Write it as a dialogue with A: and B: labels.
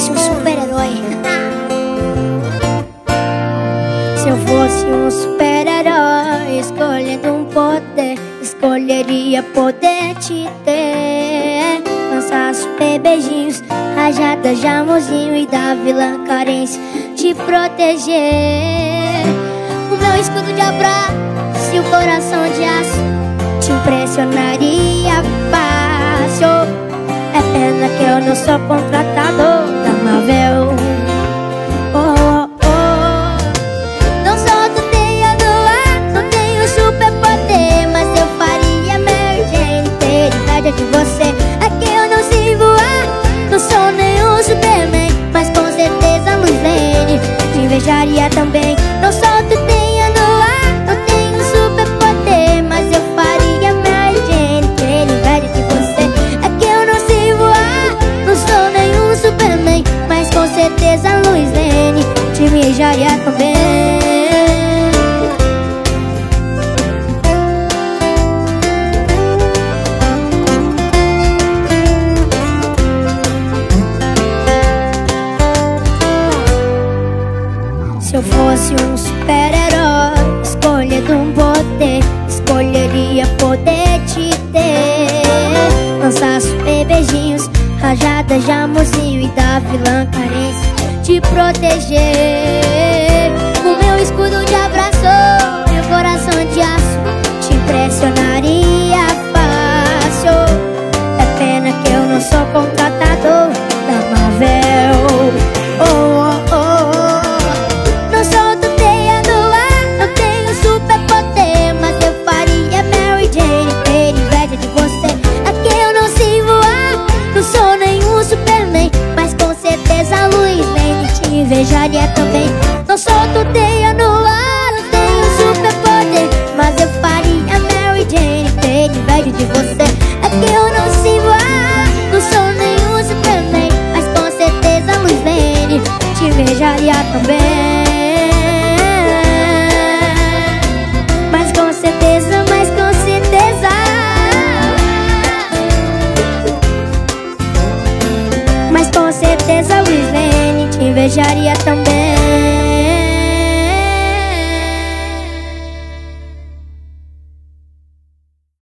A: fosse um super-herói. Se eu fosse um super-herói Escolhendo um poder Escolheria poder te ter. Lançar super beijinhos Rajadas de amorzinho E da vilã carência Te proteger. O meu escudo de abraço E o coração de aço Te impressionaria fácil. É pena que eu não sou contratador Marvel oh, oh, oh. Não no ar Não tenho superpoder Mas eu faria Jane Ter inveja de você É que eu não sei voar Não sou nenhum Superman Mas com certeza a luz Te invejaria também Te invejaria também Se eu fosse um super-herói Escolhendo um poder Escolheria poder te ter. Lançar super beijinhos Rajadas de amorzinho E da vilã carência Te proteger ter inveja de você. É que eu não voar, não sou nenhum Superman Mas com certeza a luz vem te invejaria também. Mas com certeza, mas com certeza. Mas com certeza Luiz Lene te invejaria também